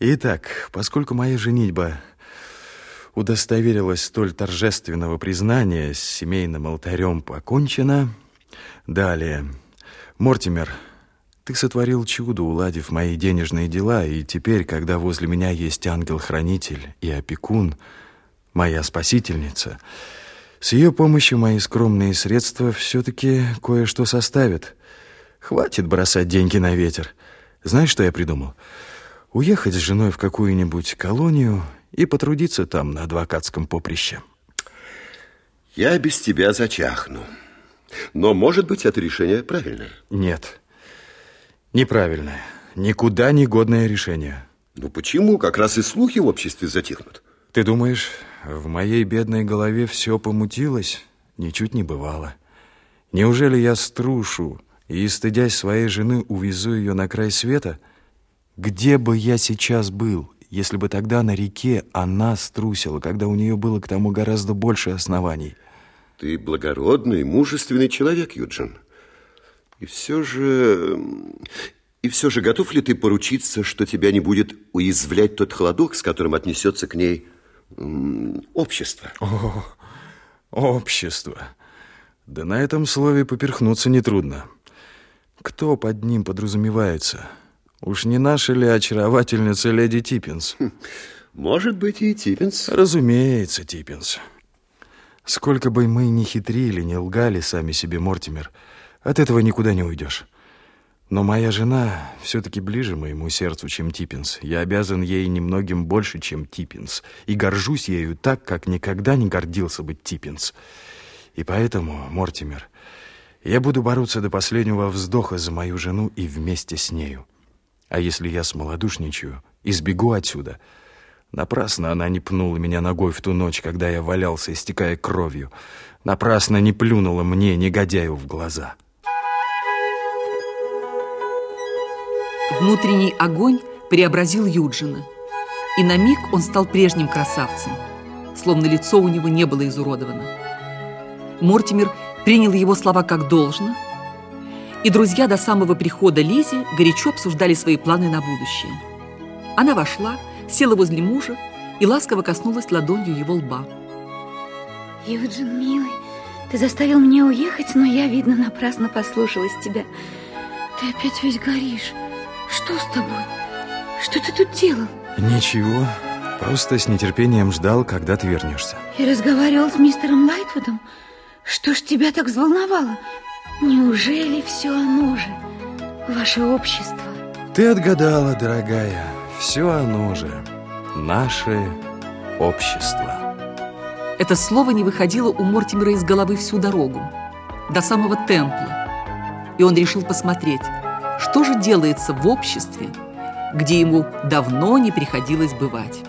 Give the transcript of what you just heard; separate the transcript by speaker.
Speaker 1: Итак, поскольку моя женитьба удостоверилась столь торжественного признания, с семейным алтарем покончена. Далее. Мортимер, ты сотворил чудо, уладив мои денежные дела, и теперь, когда возле меня есть ангел-хранитель и опекун, моя спасительница, с ее помощью мои скромные средства все-таки кое-что составят. Хватит бросать деньги на ветер. Знаешь, что я придумал? Уехать с женой в какую-нибудь колонию и потрудиться там на адвокатском поприще.
Speaker 2: Я без тебя зачахну. Но, может быть, это решение правильное?
Speaker 1: Нет, неправильное. Никуда не годное решение.
Speaker 2: Ну почему? Как раз и слухи в обществе затихнут.
Speaker 1: Ты думаешь, в моей бедной голове все помутилось? Ничуть не бывало. Неужели я струшу и, стыдясь своей жены, увезу ее на край света? Где бы я сейчас был, если бы тогда на реке она струсила, когда у нее было к тому гораздо больше оснований.
Speaker 2: Ты благородный, мужественный человек, Юджин. И все же... И все же готов ли ты поручиться, что тебя не будет уязвлять тот холодок, с которым отнесется к ней общество?
Speaker 1: О, общество. Да на этом слове поперхнуться нетрудно. Кто под ним подразумевается? Уж не наша ли очаровательница леди Типпинс? Хм,
Speaker 2: может быть, и Типпинс.
Speaker 1: Разумеется, Типпинс. Сколько бы мы ни хитрили, ни лгали сами себе, Мортимер, от этого никуда не уйдешь. Но моя жена все-таки ближе моему сердцу, чем Типпинс. Я обязан ей немногим больше, чем Типпинс. И горжусь ею так, как никогда не гордился бы Типпинс. И поэтому, Мортимер, я буду бороться до последнего вздоха за мою жену и вместе с нею. А если я смолодушничаю и сбегу отсюда? Напрасно она не пнула меня ногой в ту ночь, когда я валялся, истекая кровью. Напрасно не плюнула мне, негодяю, в глаза.
Speaker 3: Внутренний огонь преобразил Юджина. И на миг он стал прежним красавцем, словно лицо у него не было изуродовано. Мортимер принял его слова как должно – и друзья до самого прихода Лизи горячо обсуждали свои планы на будущее. Она вошла, села возле мужа и ласково коснулась ладонью его лба.
Speaker 4: Юджин, милый, ты заставил меня уехать, но я, видно, напрасно послушалась тебя. Ты опять весь горишь. Что с тобой? Что ты тут делал?
Speaker 1: Ничего, просто с нетерпением ждал, когда ты вернешься.
Speaker 4: И разговаривал с мистером Лайтвудом. Что ж тебя так взволновало? Неужели все оно же, ваше общество?
Speaker 1: Ты отгадала, дорогая. Все оно же, наше общество.
Speaker 3: Это слово не выходило у Мортимера из головы всю дорогу, до самого темпла. И он решил посмотреть, что же делается в обществе, где ему давно не приходилось бывать.